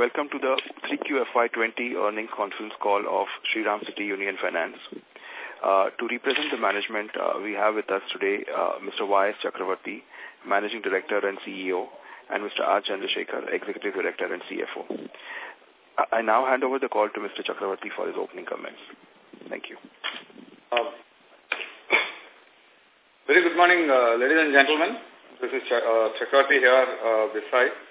Welcome to the 3QFY20 earnings conference call of Shriram City Union Finance. Uh, to represent the management, uh, we have with us today uh, Mr. Y.S. Chakravarti, Managing Director and CEO, and Mr. R. Chandrasekhar, Executive Director and CFO. I now hand over the call to Mr. Chakravarti for his opening comments. Thank you. Um, very good morning, uh, ladies and gentlemen. This is Ch uh, Chakravarti here uh, this side.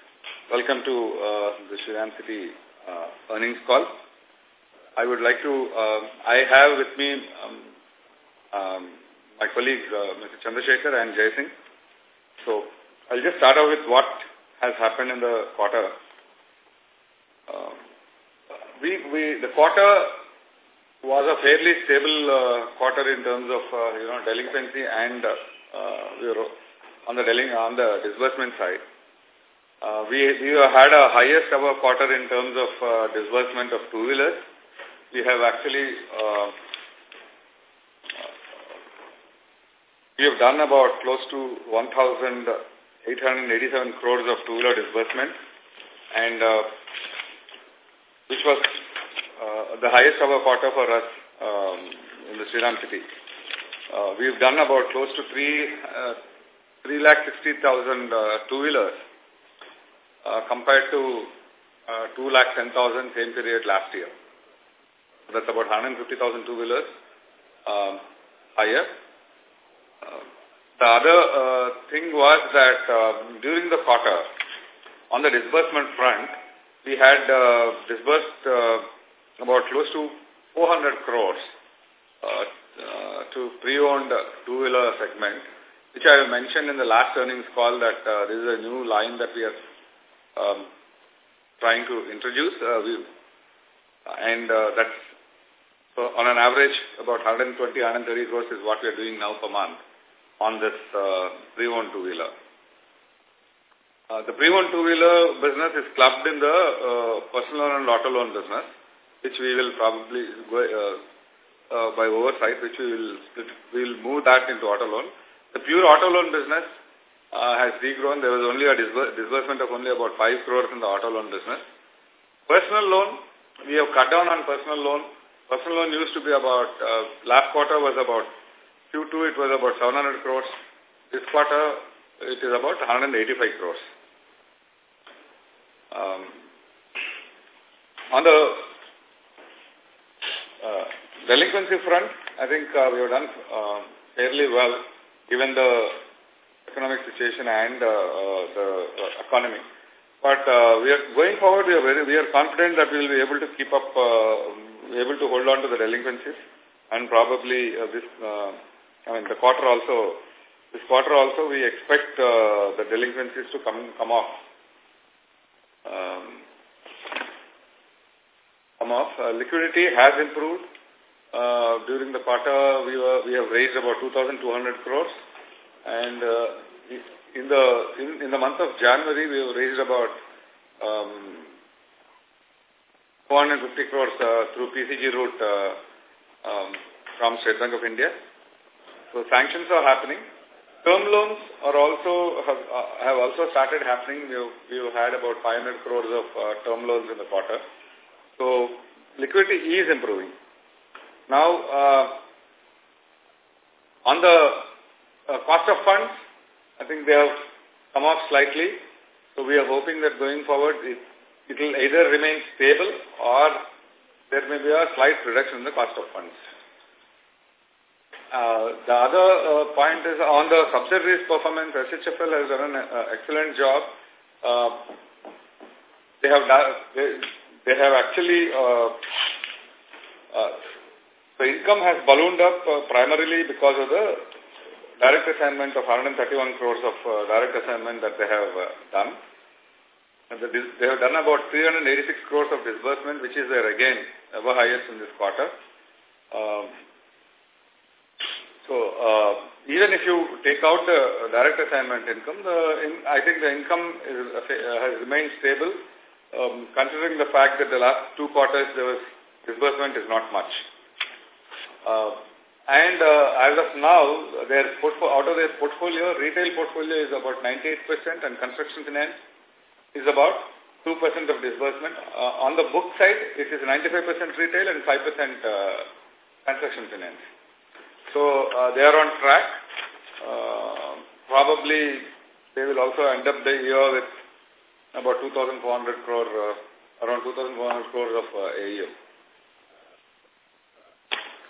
Welcome to uh, the Shriram City uh, earnings call. I would like to, uh, I have with me um, um, my colleagues, uh, Mr. Chandrasekhar and Jai Singh. So I'll just start off with what has happened in the quarter. Uh, we, we, the quarter was a fairly stable uh, quarter in terms of, uh, you know, delinquency and uh, on the deling on the disbursement side. Uh, we, we had a highest ever quarter in terms of uh, disbursement of two-wheelers. We have actually, uh, we have done about close to 1,887 crores of two-wheeler disbursement and uh, which was uh, the highest ever quarter for us um, in the Shriram city. Uh, we've done about close to 3, uh, 3 lakh 60,000 uh, two-wheelers uh, compared to uh, 2 lakh 10,000 same period last year. That's about 150,000 two-wheelers um, higher. Uh, the other uh, thing was that uh, during the quarter, on the disbursement front, we had uh, disbursed uh, about close to 400 crores uh, uh, to pre-owned two-wheeler segment, which I mentioned in the last earnings call that uh, this is a new line that we are um, trying to introduce. Uh, we, and uh, that's so on an average about 120, 130 crores is what we are doing now per month on this uh, pre-owned two-wheeler. Uh, the pre-owned two-wheeler business is clubbed in the uh, personal loan and auto loan business, which we will probably go, uh, uh, by oversight, which we will we will move that into auto loan. The pure auto loan business uh, has degrown. There was only a disbursement of only about 5 crores in the auto loan business. Personal loan, we have cut down on personal loan. Personal loan used to be about, uh, last quarter was about, Q2 it was about 700 crores. This quarter it is about 185 crores. Um, on the uh, delinquency front, I think uh, we have done uh, fairly well given the economic situation and uh, uh, the uh, economy. But uh, we are going forward. We are very, we are confident that we will be able to keep up, uh, able to hold on to the delinquencies, and probably uh, this. Uh, I mean, the quarter also. This quarter also, we expect uh, the delinquencies to come come off. Um, come off. Uh, liquidity has improved. Uh, during the quarter, we were we have raised about 2,200 crores. And uh, in the in, in the month of January, we have raised about um, 450 crores uh, through PCG route uh, um, from State Bank of India. So sanctions are happening. Term loans are also have, uh, have also started happening. We have, we have had about 500 crores of uh, term loans in the quarter. So liquidity is improving. Now, uh, on the uh, cost of funds, I think they have come off slightly. So we are hoping that going forward, it, will either remain stable or there may be a slight reduction in the cost of funds. Uh, the other uh, point is on the subsidiaries performance, SHFL has done an uh, excellent job. Uh, they have they, they have actually uh, uh, the income has ballooned up uh, primarily because of the direct assignment of 131 crores of uh, direct assignment that they have uh, done. And the, they have done about 386 crores of disbursement, which is again, ever highest in this quarter. Um, so, uh, even if you take out the direct assignment income, the in, I think the income is, uh, has remained stable, um, considering the fact that the last two quarters there was disbursement is not much. Uh, and uh, as of now, their out of their portfolio, retail portfolio is about 98% and construction finance is about 2% of disbursement. Uh, on the book side, it is 95% retail and 5% uh, transaction finance. So uh, they are on track. Uh, probably they will also end up the year with about 2,400 crore, uh, around 2,400 crore of uh, AUM.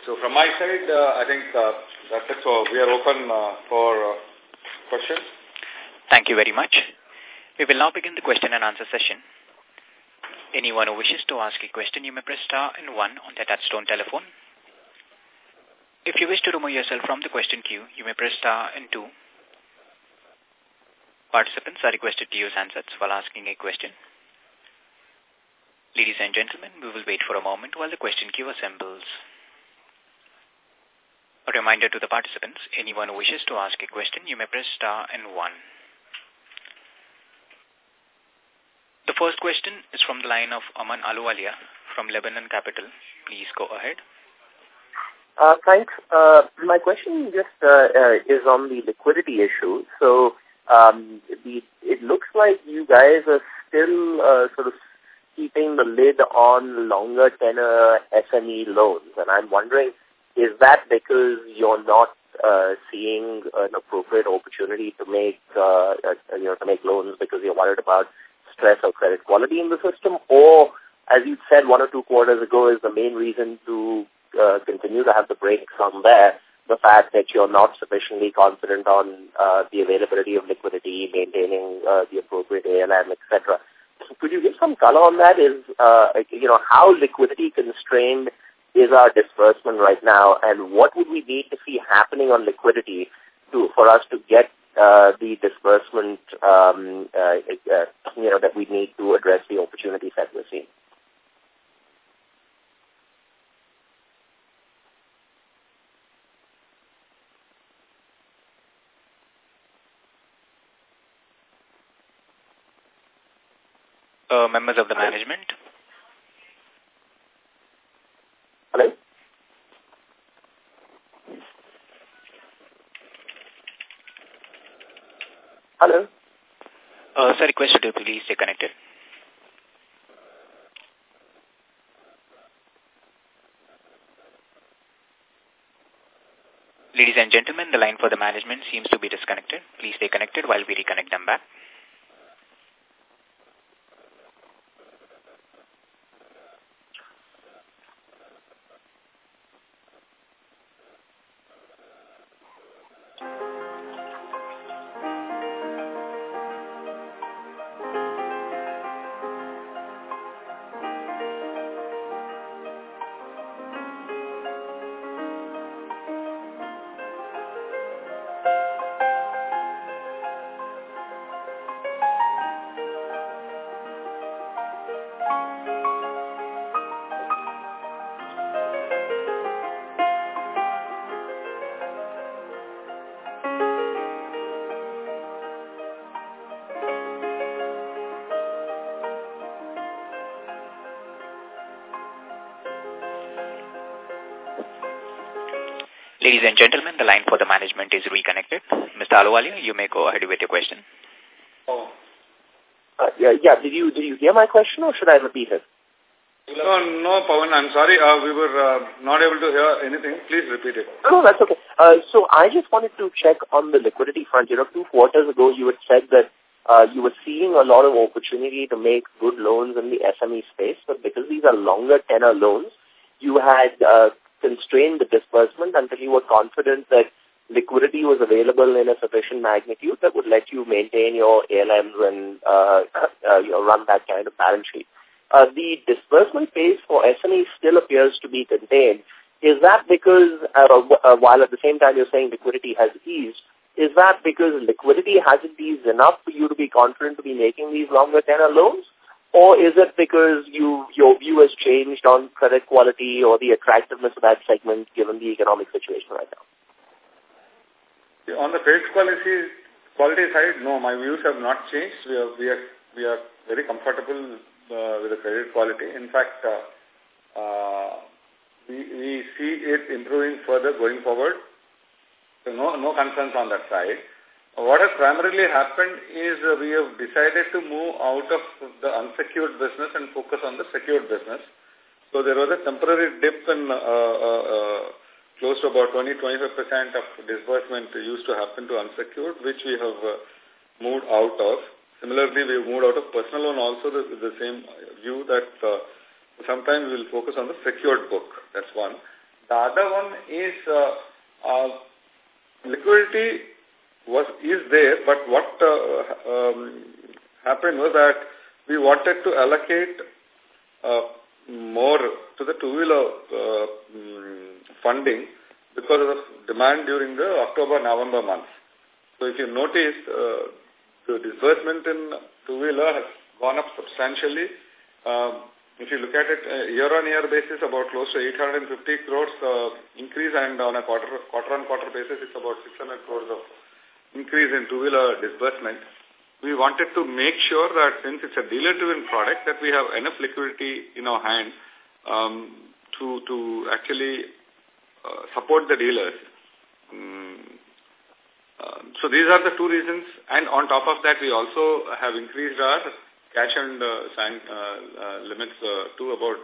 So from my side, uh, I think uh, that's it. So we are open uh, for uh, questions. Thank you very much. We will now begin the question and answer session. Anyone who wishes to ask a question, you may press star and one on the touch-tone telephone. If you wish to remove yourself from the question queue, you may press star and two. Participants are requested to use handsets while asking a question. Ladies and gentlemen, we will wait for a moment while the question queue assembles. A reminder to the participants, anyone who wishes to ask a question, you may press star and one. The first question is from the line of Aman Aluwalia from Lebanon Capital. Please go ahead. Uh, thanks. Uh, my question just uh, uh, is on the liquidity issue. So um, the, it looks like you guys are still uh, sort of keeping the lid on longer tenor SME loans. And I'm wondering, is that because you're not uh, seeing an appropriate opportunity to make, uh, uh, you know, to make loans because you're worried about stress or credit quality in the system, or as you said one or two quarters ago, is the main reason to uh, continue to have the brakes on there, the fact that you're not sufficiently confident on uh, the availability of liquidity, maintaining uh, the appropriate ALM, etc. Could you give some color on that? Is uh, you know how liquidity constrained is our disbursement right now, and what would we need to see happening on liquidity to for us to get uh, the disbursement, um, uh, uh, you know, that we need to address the opportunities that we're seeing. Uh, members of the management. Hello? Hello? Uh, sir, request to please stay connected. Ladies and gentlemen, the line for the management seems to be disconnected. Please stay connected while we reconnect them back. Is. Mr. Aluwalia, you may go ahead with your question. Oh. Uh, yeah, yeah, did you did you hear my question or should I repeat it? No, no, Pawan, I'm sorry. Uh, we were uh, not able to hear anything. Please repeat it. No, that's okay. Uh, so I just wanted to check on the liquidity front. You know, two quarters ago you had said that uh, you were seeing a lot of opportunity to make good loans in the SME space, but because these are longer tenor loans, you had uh, constrain the disbursement until you were confident that liquidity was available in a sufficient magnitude that would let you maintain your ALMs and uh, uh, you know, run that kind of balance sheet. Uh, the disbursement pace for SME still appears to be contained. Is that because, uh, uh, while at the same time you're saying liquidity has eased, is that because liquidity hasn't eased enough for you to be confident to be making these longer tenor loans? Or is it because you your view has changed on credit quality or the attractiveness of that segment given the economic situation right now? On the credit quality quality side, no, my views have not changed. We are we are we are very comfortable uh, with the credit quality. In fact, uh, uh, we we see it improving further going forward. So no no concerns on that side. what has primarily happened is uh, we have decided to move out of the unsecured business and focus on the secured business. So there was a temporary dip in uh, uh, uh close to about 20-25% of disbursement used to happen to unsecured, which we have uh, moved out of. Similarly, we have moved out of personal loan also the, the same view that uh, sometimes we will focus on the secured book. That's one. The other one is uh, liquidity was is there, but what uh, um, happened was that we wanted to allocate uh, more to the two-wheeler uh, mm, funding because of demand during the October-November months. So if you notice, uh, the disbursement in two-wheeler has gone up substantially. Um, if you look at it uh, year-on-year basis, about close to 850 crores uh, increase and on a quarter, quarter-on-quarter basis, it's about 600 crores of increase in two-wheeler disbursement. We wanted to make sure that since it's a dealer-driven product, that we have enough liquidity in our hand um, to, to actually uh, support the dealers. Um, uh, so these are the two reasons. And on top of that, we also have increased our cash and uh, uh, uh, limits uh, to about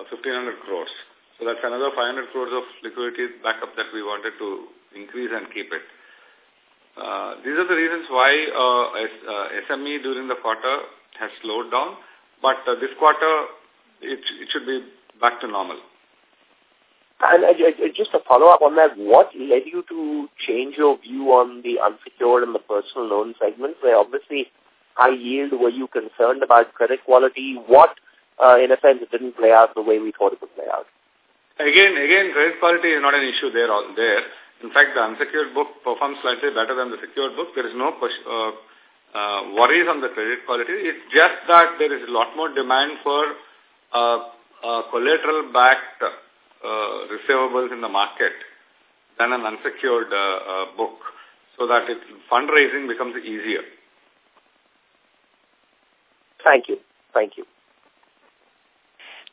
uh, 1,500 crores. So that's another 500 crores of liquidity backup that we wanted to increase and keep it. Uh, these are the reasons why uh, uh, SME during the quarter has slowed down, but uh, this quarter it, it should be back to normal. And just a follow-up on that, what led you to change your view on the unsecured and the personal loan segments, where obviously high yield, were you concerned about credit quality? What, uh, in a sense, didn't play out the way we thought it would play out? Again, again, credit quality is not an issue there. there. In fact, the unsecured book performs slightly better than the secured book. There is no uh, uh, worries on the credit quality. It's just that there is a lot more demand for uh, uh, collateral-backed uh, receivables in the market than an unsecured uh, uh, book, so that it, fundraising becomes easier. Thank you. Thank you.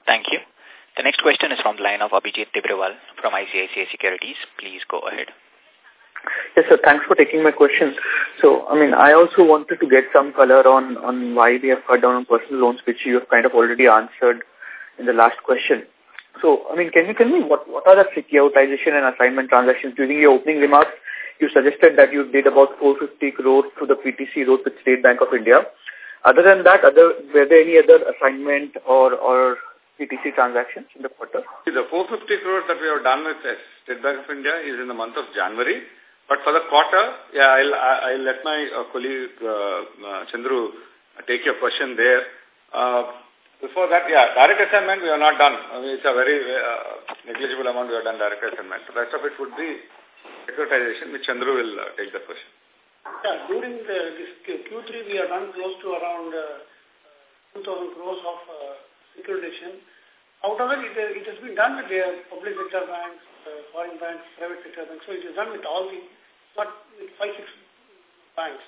Thank you. The next question is from the line of Abhijit Tibrewal from ICICI Securities. Please go ahead. Yes, sir. Thanks for taking my question. So, I mean, I also wanted to get some color on, on why we have cut down on personal loans, which you have kind of already answered in the last question. So, I mean, can you tell me what, what are the securitization and assignment transactions? During your opening remarks, you suggested that you did about 450 crores to the PTC road with State Bank of India. Other than that, other were there any other assignment or, or PTC transactions in the quarter? The 450 crores that we have done with State Bank of India is in the month of January. But for the quarter, yeah, I'll, I'll let my uh, colleague uh, uh, Chandru take your question there. Uh, before that, yeah, direct assignment we have not done. I mean, it's a very uh, negligible amount we have done direct assignment. The rest of it would be securitization, which Chandru will uh, take the question. Yeah, during the, this Q3, we have done close to around uh, 2,000 crores of uh, securitization. Out of it, it, it has been done with the public sector banks, uh, foreign banks, private sector banks. So it is done with all the, not with five, six banks.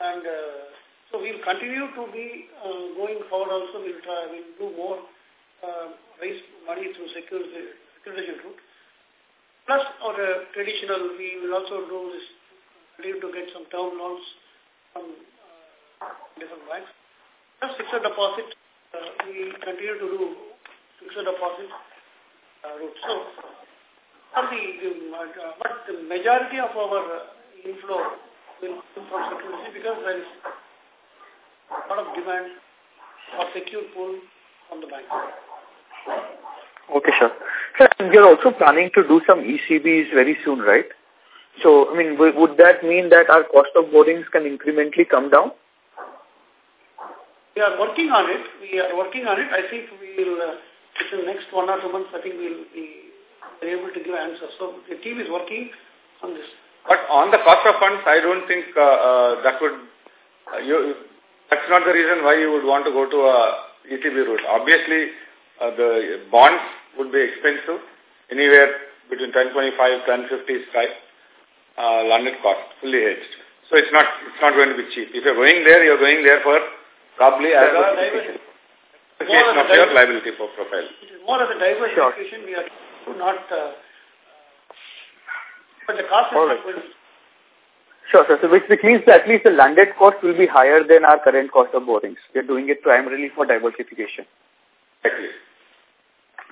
And uh, so we'll continue to be uh, going forward also. We'll try, we'll do more, uh, raise money through securitization route. Plus our uh, traditional, we will also do this, continue to get some term loans from uh, different banks. Plus fixed deposit, uh, we continue to do fixed deposit uh, route. So, the, uh, but the majority of our uh, inflow will come from security because there is lot of demand for secure pool from the bank. Okay, sir. Sir, you're also planning to do some ECBs very soon, right? So, I mean, would that mean that our cost of borrowings can incrementally come down? We are working on it. We are working on it. I think we will, uh, within the next one or two months, I think we'll be able to give answers. So the team is working on this. But on the cost of funds, I don't think uh, uh, that would, uh, you, that's not the reason why you would want to go to a ECB route. Obviously, uh, the bonds would be expensive, anywhere between 1025, 1050 strike, uh, landed cost, fully hedged. So it's not it's not going to be cheap. If you're going there, you're going there for probably as a more of your liability for profile. It is more of a diversification. Sure. We are not, uh, but the cost is All right. not going Sure, sir. So which, which means that at least the landed cost will be higher than our current cost of borrowings. We're doing it primarily for diversification.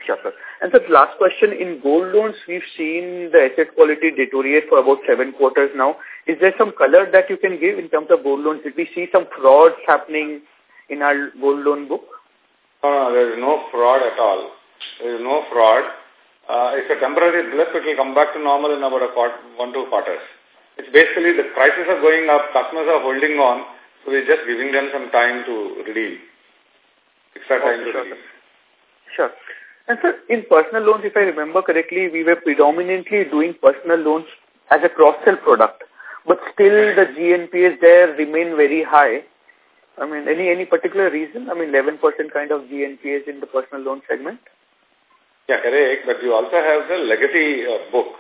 Sure, sir. And the last question, in gold loans, we've seen the asset quality deteriorate for about seven quarters now. Is there some color that you can give in terms of gold loans? Did we see some frauds happening in our gold loan book? No, there is no fraud at all. There is no fraud. Uh, it's a temporary blip. It will come back to normal in about a quarter, one, two quarters. It's basically the prices are going up, customers are holding on, so we're just giving them some time to redeem. Extra time okay, to sure, redeem. Sure. And sir, in personal loans, if I remember correctly, we were predominantly doing personal loans as a cross-sell product. But still the GNPAs there remain very high. I mean, any any particular reason? I mean, 11% kind of GNPAs in the personal loan segment? Yeah, correct. But you also have the legacy uh, book.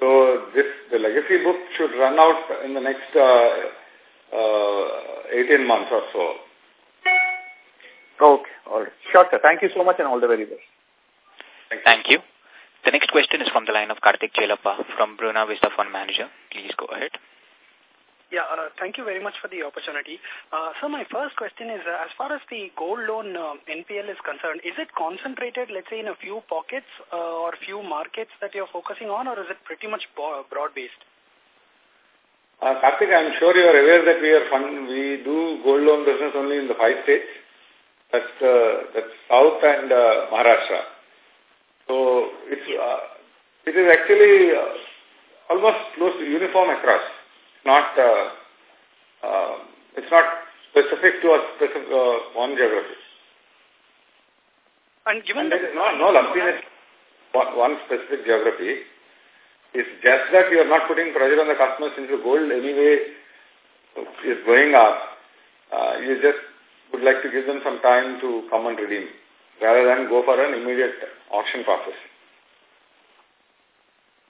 So this the legacy book should run out in the next uh, uh, 18 months or so. Okay, all right. Sure, sir. Thank you so much and all the very best. Thank you. Thank you. The next question is from the line of Karthik Chelappa from Buena Vista Fund Manager. Please go ahead. Yeah, uh, thank you very much for the opportunity. Uh, so my first question is, uh, as far as the gold loan uh, NPL is concerned, is it concentrated, let's say, in a few pockets uh, or few markets that you're focusing on, or is it pretty much broad-based? Uh, Karthik, I'm sure you are aware that we are fund, we do gold loan business only in the five states. That's, uh, that's South and uh, Maharashtra. So it's, uh, it is actually uh, almost close to uniform across not uh, uh, it's not specific to a specific uh, one geography. And given and there is no, no lumpiness one, one specific geography. It's just that you are not putting pressure on the customer since the gold anyway is going up. Uh, you just would like to give them some time to come and redeem rather than go for an immediate auction process.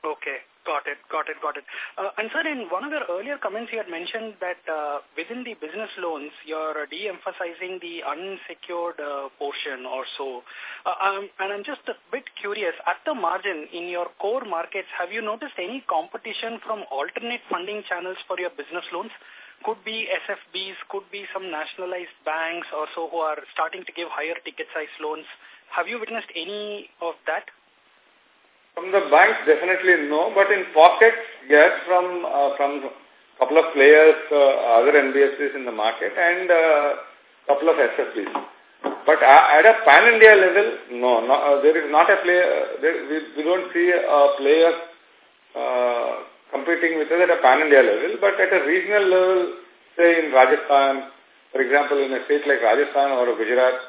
Okay. Got it, got it, got it. Uh, and sir, in one of your earlier comments, you had mentioned that uh, within the business loans, you're de-emphasizing the unsecured uh, portion or so. Uh, um, and I'm just a bit curious, at the margin, in your core markets, have you noticed any competition from alternate funding channels for your business loans? Could be SFBs, could be some nationalized banks or so who are starting to give higher ticket size loans. Have you witnessed any of that? From the banks, definitely no, but in pockets, yes, from uh, from couple of players, uh, other NBFCs in the market, and uh, couple of SFBs. But at a pan-India level, no, no uh, there is not a player, there, we, we don't see a player uh, competing with us at a pan-India level, but at a regional level, say in Rajasthan, for example, in a state like Rajasthan or Gujarat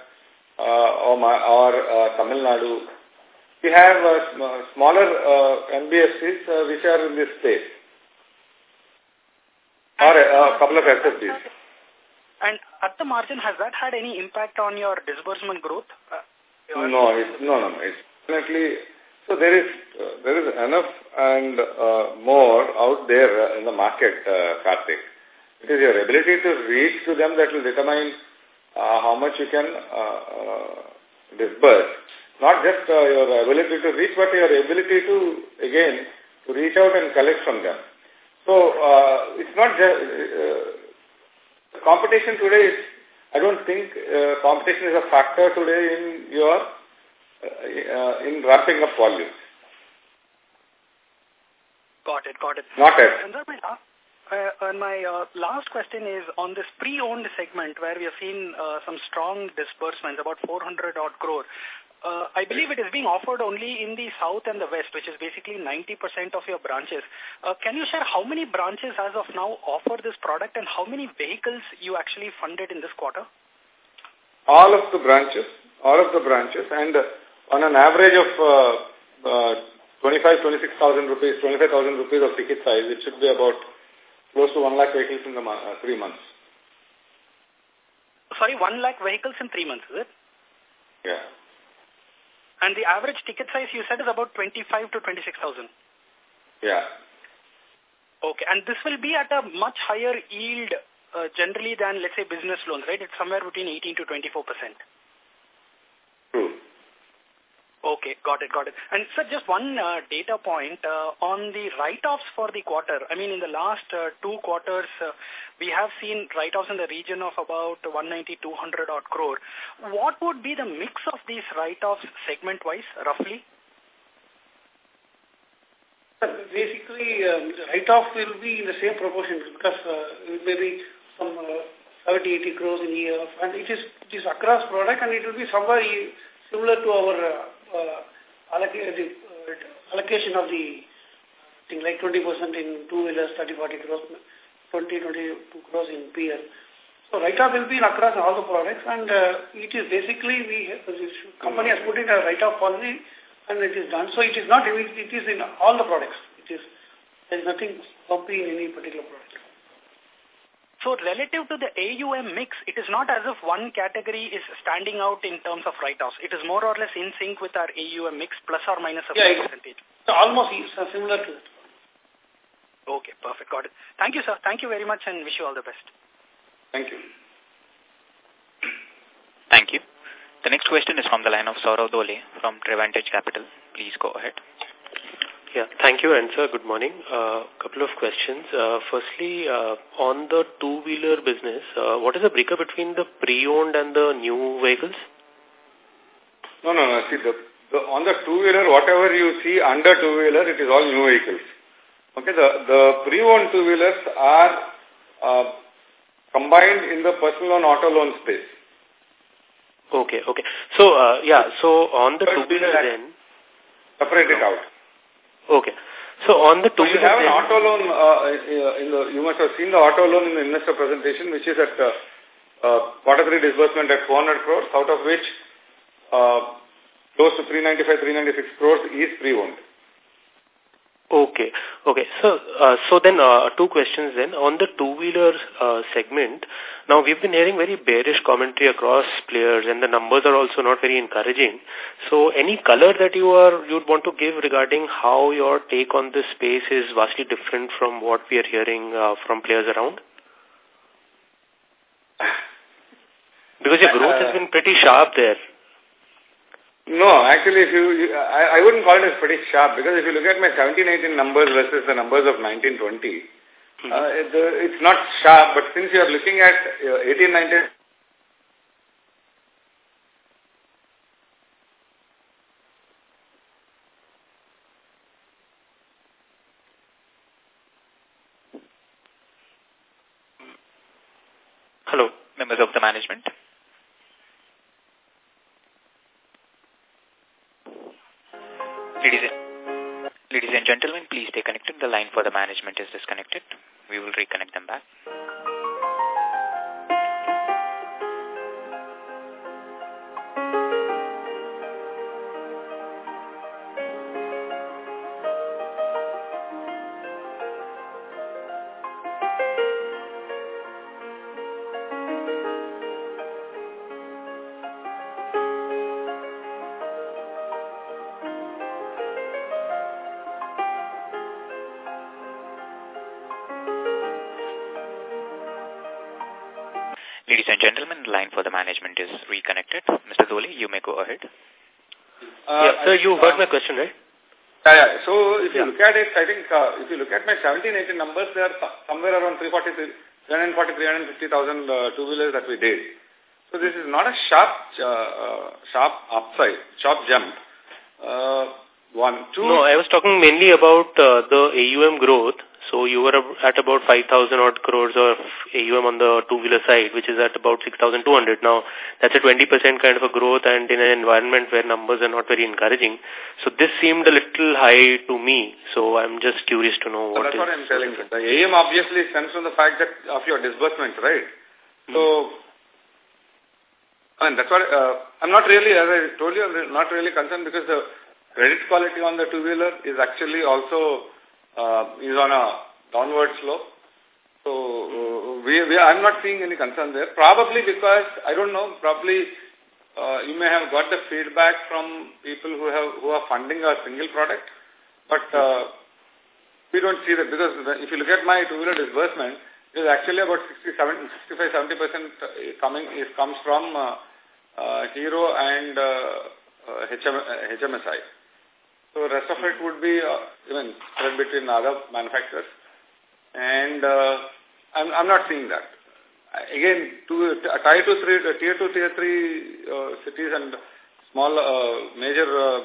uh, or, or uh, Tamil Nadu, we have uh, smaller uh, NBFCs uh, which are in this space. Or a, a couple of SFBs. And at the margin, has that had any impact on your disbursement growth? Uh, no, it's, no, no, no. It's definitely, so there is, uh, there is enough and uh, more out there uh, in the market, uh, Karthik. It is your ability to reach to them that will determine uh, how much you can uh, uh, disburse. Not just uh, your ability to reach, but your ability to, again, to reach out and collect from them. So, uh, it's not just, uh, competition today is, I don't think uh, competition is a factor today in your, uh, uh, in ramping up volumes. Got it, got it. Not yet. And then my last, uh, and my uh, last question is on this pre-owned segment where we have seen uh, some strong disbursements, about 400 odd crore uh, I believe it is being offered only in the south and the west, which is basically 90% of your branches. Uh, can you share how many branches as of now offer this product and how many vehicles you actually funded in this quarter? All of the branches, all of the branches, and uh, on an average of uh, uh, 25, 26,000 rupees, 25,000 rupees of ticket size, it should be about close to 1 lakh vehicles in the uh, three months. Sorry, 1 lakh vehicles in three months, is it? Yeah. And the average ticket size you said is about 25 to 26,000. Yeah. Okay. And this will be at a much higher yield uh, generally than, let's say, business loans, right? It's somewhere between 18 to 24 percent. Okay, got it, got it. And sir, just one uh, data point uh, on the write-offs for the quarter. I mean, in the last uh, two quarters, uh, we have seen write-offs in the region of about 190, 200 odd crore. What would be the mix of these write-offs segment-wise, roughly? Basically, um, write-off will be in the same proportion because uh, it may be some uh, 70, 80 crores in a year. And it is, it is across product and it will be somewhere similar to our uh, allocation, uh, allocation of the thing like 20% in two-wheelers, 30, 40 crores, 20, 22 crores in PL. So write-off will be across all the products and uh, it is basically we the company has put in a write-off policy and it is done. So it is not, it is in all the products. It is, there is nothing bumpy in any particular product. So relative to the AUM mix, it is not as if one category is standing out in terms of write-offs. It is more or less in sync with our AUM mix plus or minus a yeah, percentage. So almost uh, similar to it. Okay, perfect. Got it. Thank you, sir. Thank you very much and wish you all the best. Thank you. Thank you. The next question is from the line of Saurav Dole from Trivantage Capital. Please go ahead. Yeah, thank you, and sir, good morning. A uh, couple of questions. Uh, firstly, uh, on the two-wheeler business, uh, what is the breakup between the pre-owned and the new vehicles? No, no, no. See, the, the, on the two-wheeler, whatever you see under two-wheeler, it is all new vehicles. Okay, the, the pre-owned two-wheelers are uh, combined in the personal loan auto loan space. Okay, okay. So, uh, yeah, so on the two-wheeler then... Separate it out. Okay. So on the two-wheeler... So you have an auto loan, uh, in the, you must have seen the auto loan in the investor presentation, which is at uh, uh, quarter three disbursement at 400 crores, out of which uh, close to 395, 396 crores is pre-owned. Okay. Okay. So, uh, so then uh, two questions then. On the two-wheeler uh, segment, now we've been hearing very bearish commentary across players and the numbers are also not very encouraging. So any color that you are you'd want to give regarding how your take on this space is vastly different from what we are hearing uh, from players around? Because your growth has been pretty sharp there. No, actually, if you, I, I wouldn't call it as pretty sharp because if you look at my 17-18 numbers versus the numbers of 19-20, hmm. uh, it, it's not sharp, but since you are looking at uh, 18, management is disconnected. You heard my question, right? Yeah, yeah. So if you look at it, I think uh, if you look at my 17, 18 numbers, they are somewhere around 340, 340 350,000 uh, two-wheelers that we did. So this is not a sharp, uh, uh, sharp upside, sharp jump. Uh, one, two. No, I was talking mainly about uh, the AUM growth so you were at about 5,000 odd crores of AUM on the two-wheeler side, which is at about 6,200. Now, that's a 20% kind of a growth and in an environment where numbers are not very encouraging. So this seemed a little high to me. So I'm just curious to know what That's what I'm telling you. The AUM obviously stems from the fact that of your disbursements, right? Hmm. So, and that's what, uh, I'm not really, as I told you, I'm not really concerned because the credit quality on the two-wheeler is actually also uh, is on a downward slope. So uh, we, we, I'm not seeing any concern there. Probably because, I don't know, probably uh, you may have got the feedback from people who have who are funding a single product. But uh, we don't see that because if you look at my two-wheeler disbursement, it is actually about 67, 65, 70% coming is comes from uh, uh, Hero and uh, uh, HM, uh, HMSI. So rest of it would be uh, even spread between other manufacturers. And uh, I'm, I'm not seeing that. Again, to, uh, tier two, three, uh, tier two, tier three uh, cities and small, uh, major uh,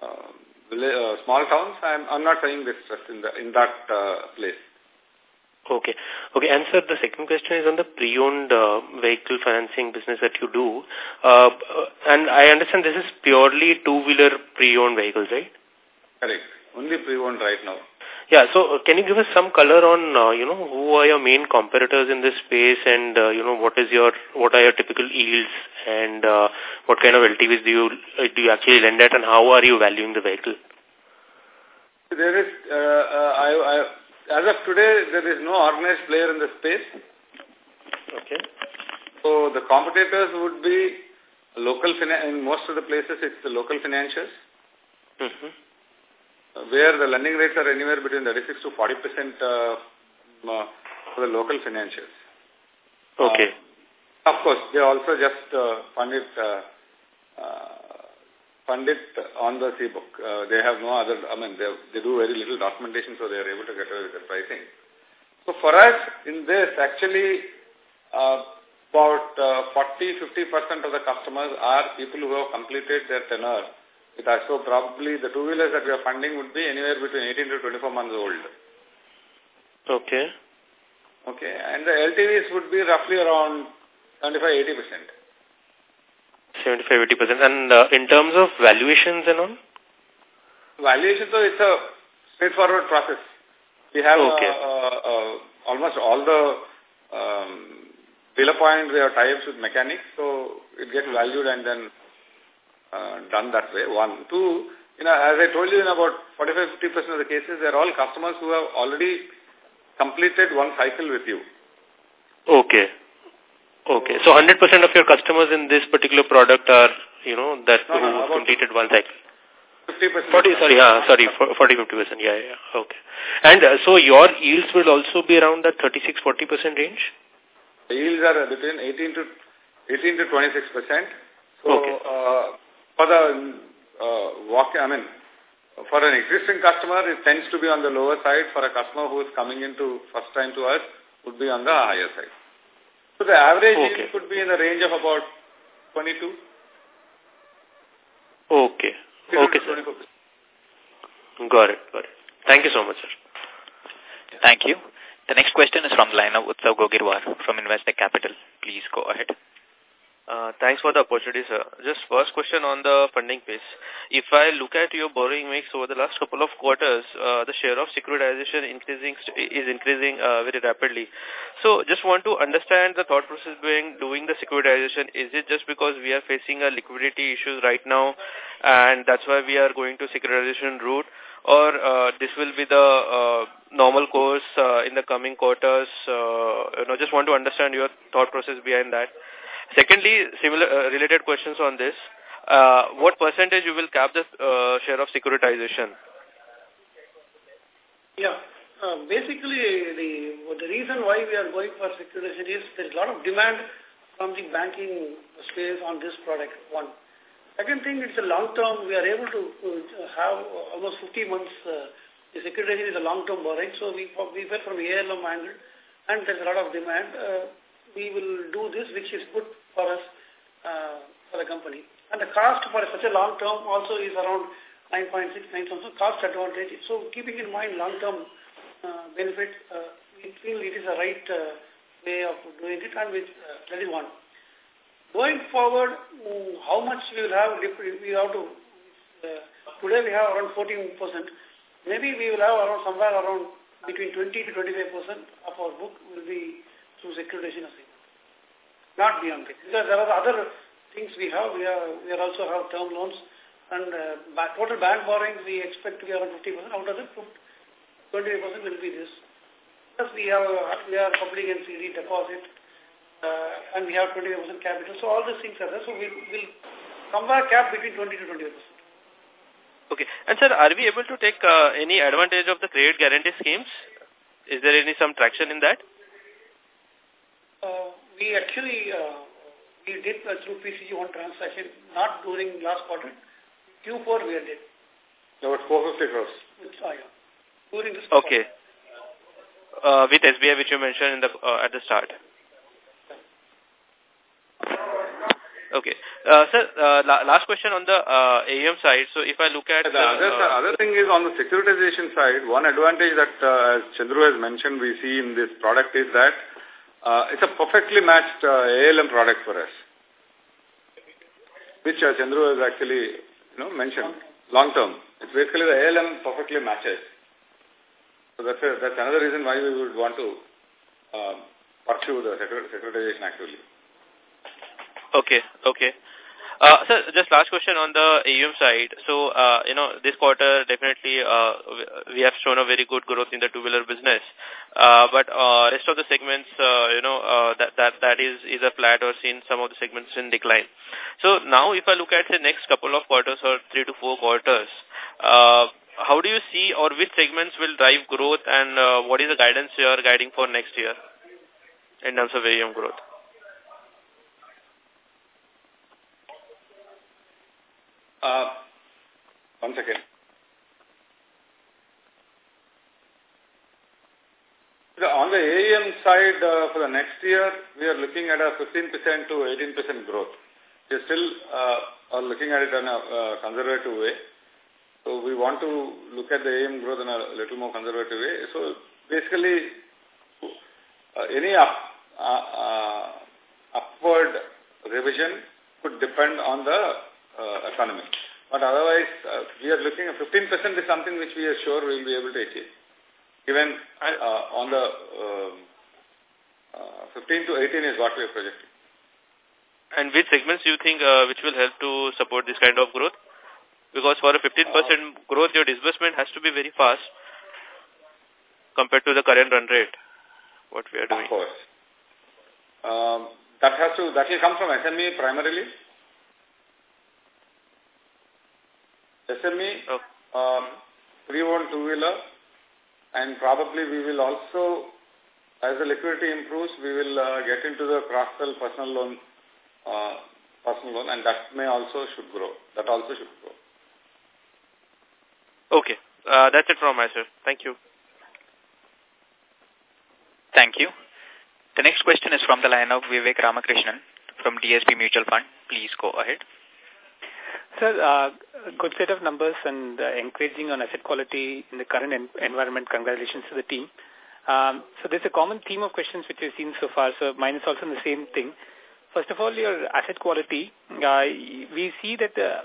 uh, uh, small towns, I'm, I'm not saying this stress in, the, in that uh, place. Okay. Okay. And sir, the second question is on the pre-owned uh, vehicle financing business that you do. Uh, and I understand this is purely two-wheeler pre-owned vehicles, right? Correct. Only pre-owned right now. Yeah. So uh, can you give us some color on, uh, you know, who are your main competitors in this space and, uh, you know, what is your, what are your typical yields and uh, what kind of LTVs do you, uh, do you actually lend at and how are you valuing the vehicle? There is, uh, uh, I, I as of today, there is no organized player in the space. Okay. So the competitors would be local, in most of the places it's the local financiers, mm -hmm. where the lending rates are anywhere between 36 to 40 percent uh, uh, for the local financiers. Okay. Uh, of course, they also just uh, fund it uh, uh, fund it on the C-book. Uh, they have no other, I mean, they, they do very little documentation, so they are able to get away with the pricing. So for us, in this, actually, uh, about 40-50% uh, of the customers are people who have completed their tenure with us. So probably the two-wheelers that we are funding would be anywhere between 18 to 24 months old. Okay. Okay, and the LTVs would be roughly around 75-80%. 75-80%. And uh, in terms of valuations and all? Valuation, so it's a straightforward process. We have okay. uh, uh, almost all the um, dealer points, we have ties with mechanics, so it gets valued and then uh, done that way, one. Two, you know, as I told you, in about 45-50% of the cases, they're all customers who have already completed one cycle with you. Okay. Okay. So 100% of your customers in this particular product are, you know, that no, who no, completed one cycle. 50%. 40, sorry, yeah, sorry, 40, 50%, yeah, yeah, okay. And uh, so your yields will also be around that 36-40% range? The yields are between 18 to 18 to 26%. So, okay. uh, for the uh, walk, I mean, for an existing customer, it tends to be on the lower side. For a customer who is coming into first time to us, would be on the higher side. So the average okay. yield could be in the range of about 22. Okay. Okay, sir. Got it. Got it. Thank you so much, sir. Thank you. The next question is from the line of Utsav Gogirwar from Investec Capital. Please go ahead. Uh, thanks for the opportunity, sir. Just first question on the funding piece. If I look at your borrowing mix over the last couple of quarters, uh, the share of securitization increasing is increasing uh, very rapidly. So just want to understand the thought process being doing the securitization. Is it just because we are facing a liquidity issues right now and that's why we are going to securitization route? Or uh, this will be the uh, normal course uh, in the coming quarters? Uh, you know, just want to understand your thought process behind that. Secondly, similar uh, related questions on this. Uh, what percentage you will cap the uh, share of securitization? Yeah. Uh, basically, the the reason why we are going for securitization is there is a lot of demand from the banking space on this product, one. Second thing, it's a long term. We are able to have almost 50 months. Uh, the securitization is a long-term borrowing. So we, we went from ALM angle and there's a lot of demand. Uh, we will do this, which is good for us, uh, for the company. And the cost for such a long term also is around 9.6, 9, so cost advantage. So keeping in mind long-term uh, benefit, uh, we feel it is the right uh, way of doing it, and which, uh, that is one. Going forward, um, how much we will have, we have to, uh, today we have around 14%. Maybe we will have around somewhere around between 20 to 25% of our book will be through securitization Not beyond it. Because there are other things we have. We, are, we are also have term loans and uh, total bank borrowings we expect to be around 50%. Out of it, 28% will be this. Plus we have we are public and CD deposit uh, and we have 25% capital. So all these things are there. So we will somewhere cap between 20 to 25%. Okay. And sir, are we able to take uh, any advantage of the credit guarantee schemes? Is there any some traction in that? Uh, we actually uh, we did uh, through PCG1 transaction, not during last quarter. Q4 we did. About 450 crores. Oh, yeah. During this Okay. Uh, with SBI, which you mentioned in the uh, at the start. Okay. Uh, sir, uh, la last question on the uh, AUM side. So if I look at... The, the other, uh, other thing is on the securitization side, one advantage that, uh, as Chandru has mentioned, we see in this product is that uh, it's a perfectly matched uh, ALM product for us, which uh, Chandru has actually you know, mentioned, long term. It's basically the ALM perfectly matches. So that's, a, that's another reason why we would want to uh, pursue the securitization actively. Okay, okay. Uh, sir, just last question on the AUM side. So, uh, you know, this quarter definitely uh, we have shown a very good growth in the two-wheeler business. Uh, but uh, rest of the segments, uh, you know, uh, that that that is either flat or seen some of the segments in decline. So now, if I look at the next couple of quarters or three to four quarters, uh, how do you see or which segments will drive growth and uh, what is the guidance you are guiding for next year in terms of AUM growth? Uh, one second. On the AUM side, uh, for the next year, we are looking at a 15% to 18% growth. We are still uh, are looking at it in a uh, conservative way. So we want to look at the AUM growth in a little more conservative way. So basically, uh, any up, uh, uh, upward revision could depend on the uh, economy. But otherwise, uh, we are looking at 15% is something which we are sure we will be able to achieve. Even uh, on the um, uh, 15 to 18 is what we are projecting. And which segments do you think uh, which will help to support this kind of growth? Because for a 15% growth, your disbursement has to be very fast compared to the current run rate, what we are doing. Of course. Um, that has to, that will come from SME primarily. SME, oh. um, pre-owned two-wheeler, and probably we will also, as the liquidity improves, we will uh, get into the cross-sell personal loan, uh, personal loan, and that may also should grow. That also should grow. Okay. Uh, that's it from my side. Thank you. Thank you. The next question is from the line of Vivek Ramakrishnan from DSP Mutual Fund. Please go ahead. Sir, uh, good set of numbers and uh, encouraging on asset quality in the current en environment. Congratulations to the team. Um, so there's a common theme of questions which we've seen so far. So mine is also the same thing. First of all, your asset quality, uh, we see that uh,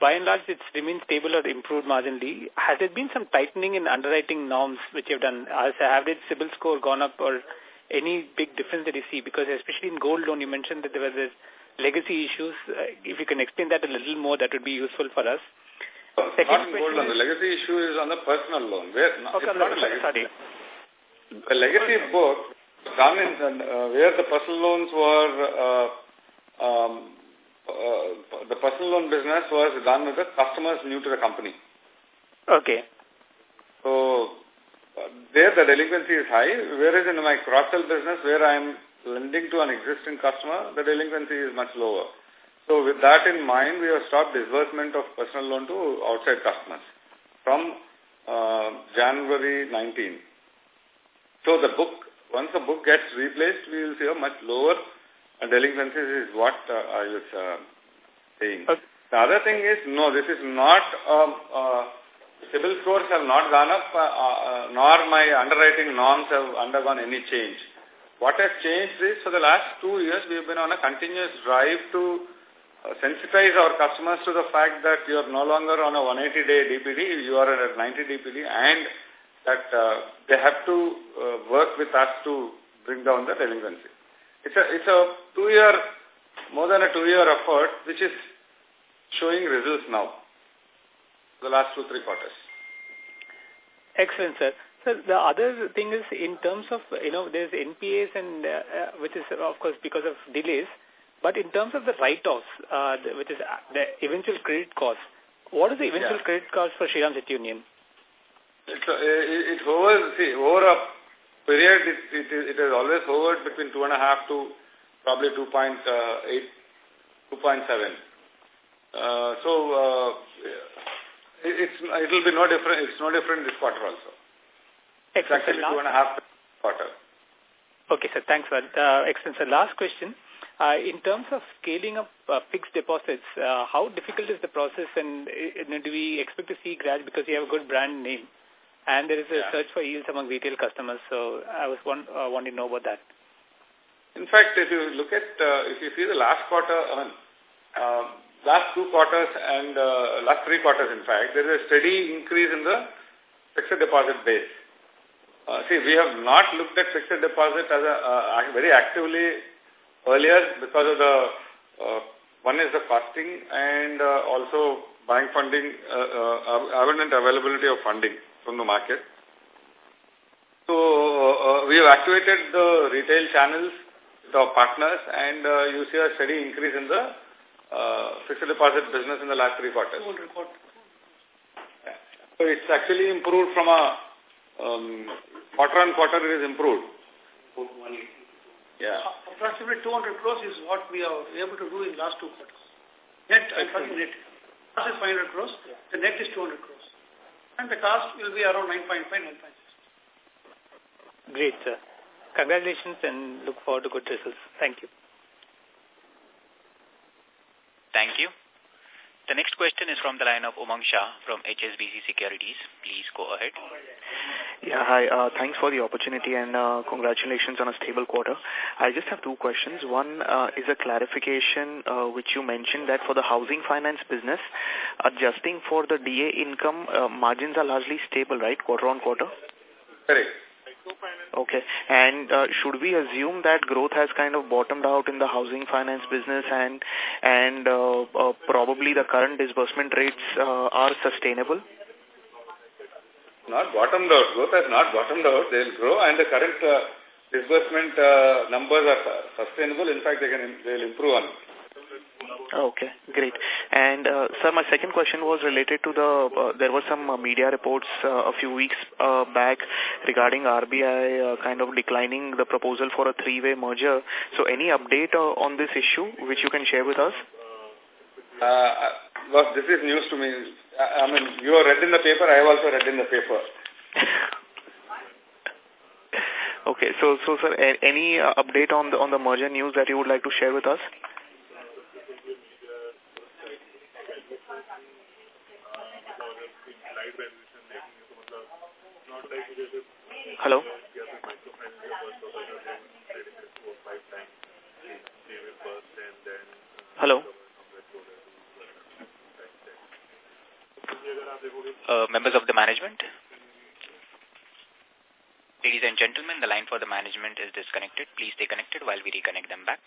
by and large it's remained stable or improved marginally. Has there been some tightening in underwriting norms which you've done? Has the average CIBIL score gone up or any big difference that you see? Because especially in gold loan, you mentioned that there was this legacy issues. Uh, if you can explain that a little more, that would be useful for us. Second not in gold loan. The legacy issue is on the personal loan. Where, okay, it's not legacy. Sorry. The legacy book done in uh, where the personal loans were, uh, um, uh, the personal loan business was done with the customers new to the company. Okay. So, uh, there the delinquency is high, whereas in my cross-sell business where I am lending to an existing customer, the delinquency is much lower. So with that in mind, we have stopped disbursement of personal loan to outside customers from uh, January 19. So the book, once the book gets replaced, we will see a much lower uh, delinquencies is what uh, I was uh, saying. Okay. The other thing is, no, this is not, um, uh, CIBIL scores have not gone up, uh, uh, nor my underwriting norms have undergone any change. What has changed is for the last two years, we have been on a continuous drive to uh, sensitize our customers to the fact that you are no longer on a 180-day DPD, you are at a 90 DPD, and that uh, they have to uh, work with us to bring down the delinquency. It's a, it's a two-year, more than a two-year effort, which is showing results now, the last two, three quarters. Excellent, sir. So the other thing is in terms of, you know, there's NPAs and, uh, uh, which is of course because of delays, but in terms of the write-offs, uh, which is uh, the eventual credit cost, what is the eventual yeah. credit cost for Shriram City Union? It's, uh, it, it hovers, see, over a period, it, it, it has always hovered between two and a half to probably 2.8 2.7. Uh, so uh, it's it will be no different. It's no different this quarter also. Actually two and a half quarter. Okay, sir. Thanks for uh, excellent. Sir, last question. Uh, in terms of scaling up uh, fixed deposits, uh, how difficult is the process and uh, do we expect to see grad because you have a good brand name and there is a yeah. search for yields among retail customers. So I was one, uh, wanting to know about that. In fact, if you look at, uh, if you see the last quarter, I mean, uh, last two quarters and uh, last three quarters, in fact, there is a steady increase in the fixed deposit base. Uh, see, we have not looked at fixed deposit as a uh, very actively earlier because of the, uh, one is the costing and uh, also bank funding, uh, uh, abundant availability of funding from the market. So uh, we have activated the retail channels the partners and uh, you see a steady increase in the uh, fixed deposit business in the last three quarters. So it's actually improved from a um, quarter on quarter it is improved. Yeah. Approximately 200 crores is what we are able to do in last two quarters. Net, I'm talking net. Cost is 500 crores. Yeah. The net is 200 crores. And the cost will be around 9.5, 9.6. Great, sir. Congratulations and look forward to good results. Thank you. Thank you. The next question is from the line of Umang Shah from HSBC Securities. Please go ahead. Yeah, hi. Uh, thanks for the opportunity and uh, congratulations on a stable quarter. I just have two questions. One uh, is a clarification uh, which you mentioned that for the housing finance business, adjusting for the DA income, uh, margins are largely stable, right, quarter on quarter? Correct. Okay. And uh, should we assume that growth has kind of bottomed out in the housing finance business and and uh, uh, probably the current disbursement rates uh, are sustainable? Not bottomed out. Growth has not bottomed out. They will grow and the current uh, disbursement uh, numbers are sustainable. In fact, they can they'll improve on Okay, great. And, uh, sir, my second question was related to the, uh, there were some uh, media reports uh, a few weeks uh, back regarding RBI uh, kind of declining the proposal for a three-way merger. So any update uh, on this issue which you can share with us? Uh, well, this is news to me. I, I mean, you read in the paper, I have also read in the paper. okay, so, so sir, any uh, update on the, on the merger news that you would like to share with us? Hello? Hello? Uh, members of the management? Ladies and gentlemen, the line for the management is disconnected. Please stay connected while we reconnect them back.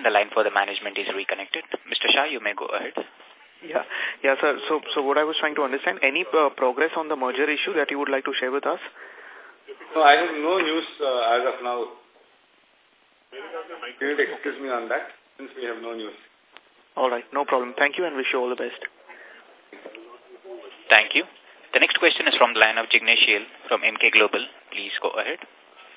And gentlemen, the line for the management is reconnected. Mr. Shah, you may go ahead. Yeah, yeah, sir. So, so what I was trying to understand, any uh, progress on the merger issue that you would like to share with us? No, I have no news uh, as of now. Can you excuse me on that, since we have no news? All right, no problem. Thank you and wish you all the best. Thank you. The next question is from the line of Jignesh Shial from Emkay Global. Please go ahead.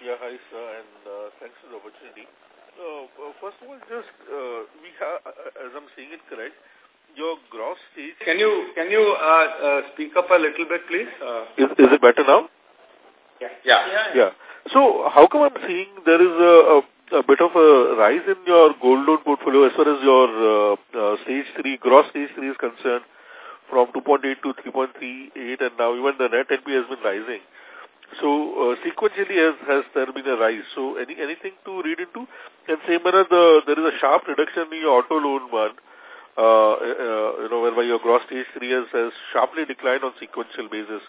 Yeah, hi, sir, and uh, thanks for the opportunity. Uh, first of all, just uh, we have, uh, as I'm seeing it correct, your gross stage. Can you can you uh, uh, speak up a little bit, please? Uh, is is it better now? Yeah. Yeah. Yeah. yeah. So how come I'm seeing there is a, a, a bit of a rise in your gold loan portfolio as far as your uh, uh, stage three gross stage three is concerned, from 2.8 to 3.38, and now even the net NP has been rising. So uh, sequentially has, has there been a rise. So any anything to read into? And same manner, the, there is a sharp reduction in your auto loan one, uh, uh, you know, whereby your gross stage 3 has, has sharply declined on sequential basis.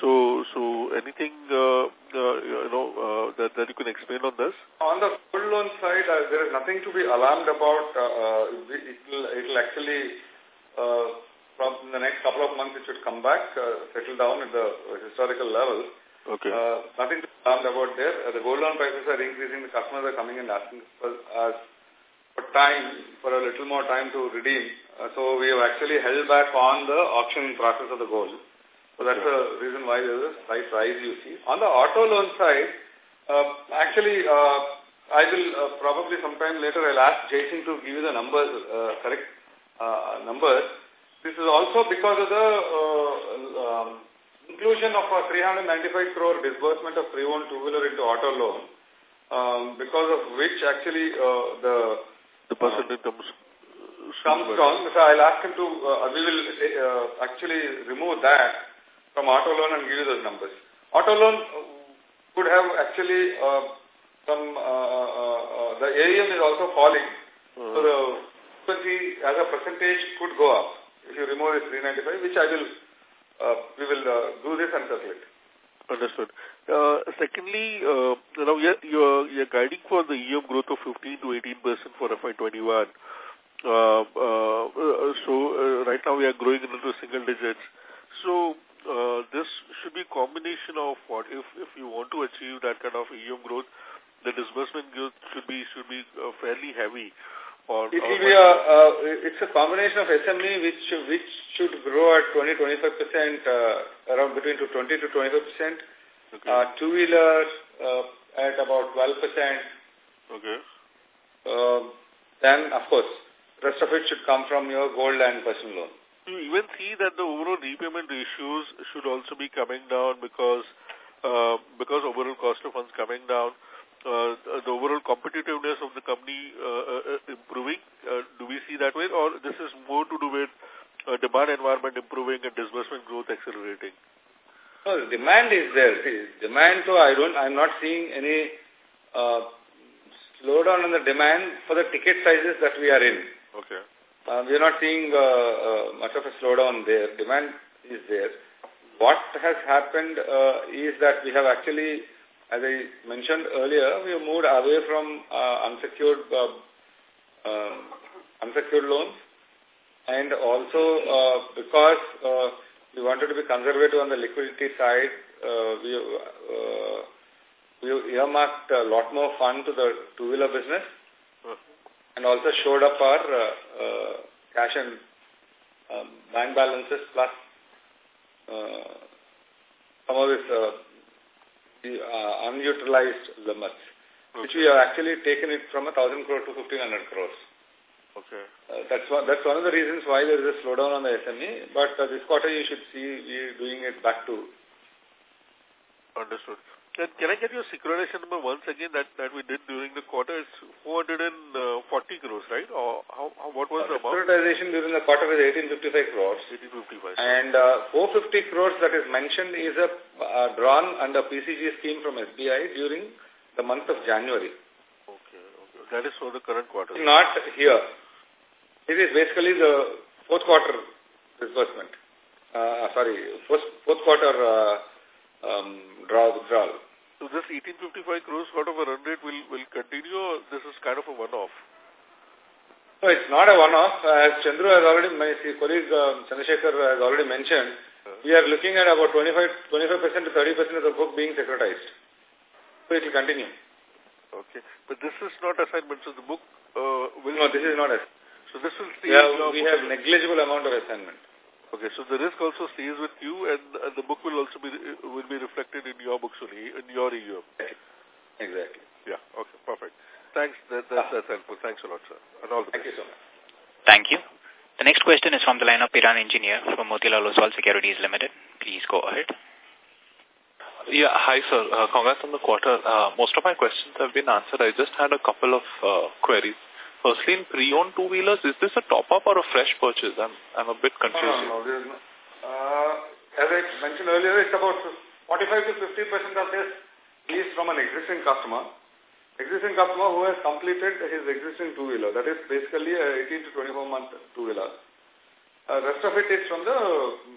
So, so anything, uh, uh, you know, uh, that, that you can explain on this? On the gold loan side, uh, there is nothing to be alarmed about. Uh, uh, it will it will actually, uh, from the next couple of months, it should come back, uh, settle down at the historical level. Okay. Uh, nothing to be about there. Uh, the gold loan prices are increasing. The customers are coming and asking for us for time, for a little more time to redeem. Uh, so we have actually held back on the auction process of the gold. So that's the reason why there is a slight rise you see. On the auto loan side, uh, actually, uh, I will uh, probably sometime later I'll ask Jason to give you the numbers, uh, correct uh, numbers. This is also because of the uh, um, inclusion of a 395 crore disbursement of pre-owned two-wheeler into auto loan, um, because of which actually uh, the the percentage comes comes down. So I'll ask him to, uh, we will uh, actually remove that from auto loan and give you those numbers. Auto loan could have actually uh, some, uh, uh, the AUM is also falling. Mm. So the frequency as a percentage could go up if you remove this 395, which I will, uh, we will uh, do this and circulate. Understood. Uh, secondly, uh, you know, you're, you're, you're guiding for the AUM growth of 15 to 18 percent for FY21. Uh, uh, so uh, right now we are growing into single digits. So uh, this should be combination of what if if you want to achieve that kind of AUM growth, the disbursement growth should be should be uh, fairly heavy. Or, it will be a uh, it's a combination of SME which should, which should grow at 20 25 percent uh, around between to 20 to 25 percent. Okay. Uh, two wheelers uh, at about 12 percent. Okay. Uh, then of course rest of it should come from your gold and personal loan you even see that the overall repayment ratios should also be coming down because uh, because overall cost of funds coming down, uh, the overall competitiveness of the company uh, uh, improving. Uh, do we see that way, or this is more to do with uh, demand environment improving and disbursement growth accelerating? No, the demand is there. See, demand, so I don't. I'm not seeing any uh, slowdown in the demand for the ticket sizes that we are in. Okay. Uh, we are not seeing uh, uh, much of a slowdown there. Demand is there. What has happened uh, is that we have actually, as I mentioned earlier, we have moved away from uh, unsecured uh, um, unsecured loans, and also uh, because uh, we wanted to be conservative on the liquidity side, uh, we uh, we earmarked a lot more fund to the two-wheeler business. And also showed up our uh, uh, cash and um, bank balances plus uh, some of this uh, uh, unutilized limits, okay. which we have actually taken it from a thousand crore to fifteen hundred crores. Okay. Uh, that's one. That's one of the reasons why there is a slowdown on the SME. But uh, this quarter, you should see we are doing it back to. Understood. Can, can I get your securitization number once again that, that we did during the quarter? It's 440 crores, right? Or how, how what was uh, the amount? Securitization during the quarter was 1855 crores. 1855. And uh, 450 crores that is mentioned is a uh, drawn under PCG scheme from SBI during the month of January. Okay, okay. That is for the current quarter. Not here. It is basically the fourth quarter disbursement. Uh, sorry, fourth, fourth quarter uh, um, draw withdrawal. So this 1855 crores sort of a run rate will, will continue or this is kind of a one-off? No, it's not a one-off. As Chandru has already, my colleague um, Chandrasekhar has already mentioned, we are looking at about 25, 25% to 30% of the book being securitized. So it will continue. Okay. But this is not assignment, so the book uh, will... No, this is not. So this will. Yeah, we have negligible amount of assignment. Okay, so the risk also stays with you and, and the book will also be will be reflected in your books only, in your AUM. Exactly. Yeah, okay, perfect. Thanks, that, that, that's helpful. Thanks a lot, sir. And all the Thank best. you so much. Thank you. The next question is from the line of Piran Engineer from Motilal Oswal Securities Limited. Please go ahead. Yeah, hi sir. Uh, congrats on the quarter. Uh, most of my questions have been answered. I just had a couple of uh, queries. Firstly, in pre-owned two-wheelers, is this a top-up or a fresh purchase? I'm, I'm a bit confused. No, no, no, no. Uh, as I mentioned earlier, it's about 45 to 50% of this is from an existing customer. Existing customer who has completed his existing two-wheeler. That is basically a 18 to 24 month two-wheeler. Uh, rest of it is from the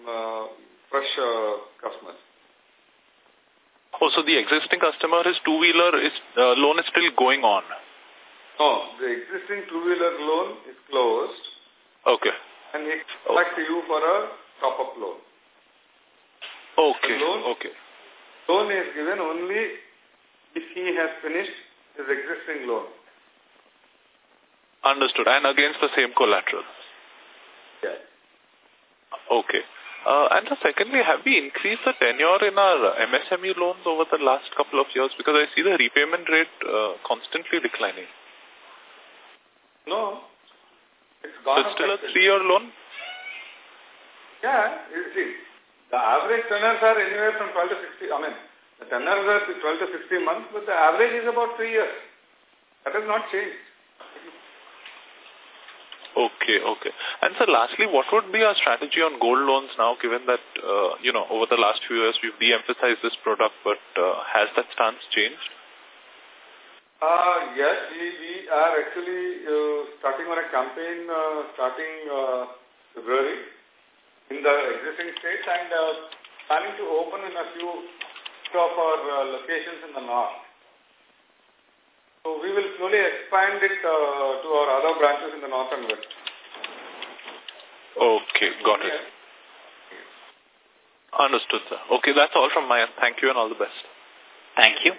uh, fresh uh, customers. Oh, so the existing customer, his two-wheeler is uh, loan is still going on? No, the existing two-wheeler loan is closed. Okay. And he expects oh. you for a top-up loan. Okay, loan, okay. Loan is given only if he has finished his existing loan. Understood. And against the same collateral? Yes. Okay. Uh, and secondly, have we increased the tenure in our MSME loans over the last couple of years? Because I see the repayment rate uh, constantly declining. No. It's gone so it's still a three-year loan? Yeah, you see. The average tenures are anywhere from 12 to 60. I mean, the tenures are 12 to 60 months, but the average is about three years. That has not changed. Okay, okay. And so lastly, what would be our strategy on gold loans now, given that, uh, you know, over the last few years we've de-emphasized this product, but uh, has that stance changed? Uh, yes, we, we are actually uh, starting on a campaign uh, starting uh, February in the existing states and uh, planning to open in a few of our uh, locations in the north. So we will slowly expand it uh, to our other branches in the north and west. Okay, got it. Understood, sir. Okay, that's all from my end. Thank you and all the best. Thank you.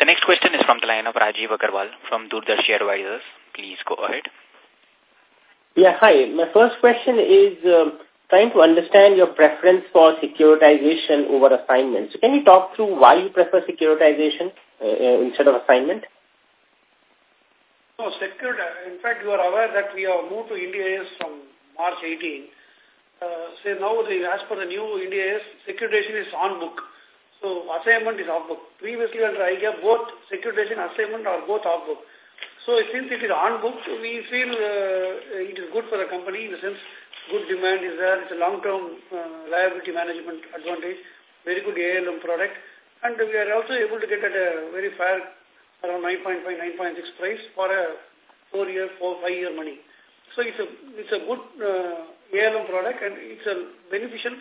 The next question is from the line of Rajiv Agarwal from Doordarshi Advisors. Please go ahead. Yeah, hi. My first question is um, trying to understand your preference for securitization over assignment. So can you talk through why you prefer securitization uh, uh instead of assignment? No, secured. In fact, you are aware that we have moved to Ind AS from March 18. Uh, say now, the, as per the new Ind AS, securitization is on book. So assignment is off book. Previously under IGAAP, both securitization assignment are both off book. So since it is on book, we feel uh, it is good for the company in the sense good demand is there. It's a long-term uh, liability management advantage, very good ALM product. And we are also able to get at a very fair around 9.5, 9.6 price for a four-year, four, five-year money. So it's a it's a good uh, ALM product and it's a beneficial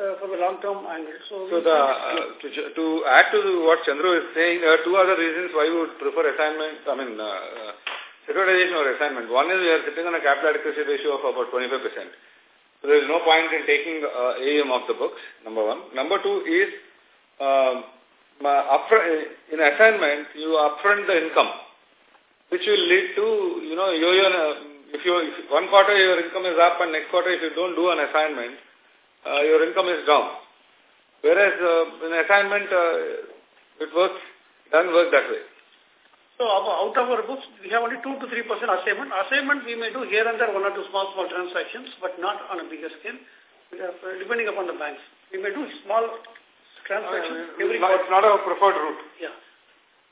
uh, for the long-term angle. So, so the, uh, to, to add to what Chandru is saying, there are two other reasons why we would prefer assignment, I mean, uh, uh, securitization or assignment. One is we are sitting on a capital adequacy ratio of about 25%. So there is no point in taking uh, AUM off the books, number one. Number two is um, upfront, in assignment, you upfront the income, which will lead to, you know, if you if one quarter your income is up and next quarter if you don't do an assignment, uh, your income is down. Whereas uh, in assignment, uh, it works, doesn't work that way. So out of our books, we have only 2 to 3% assignment. Assignment we may do here and there one or two small, small transactions, but not on a bigger scale, depending upon the banks. We may do small transactions uh, every It's not a preferred route. Yeah.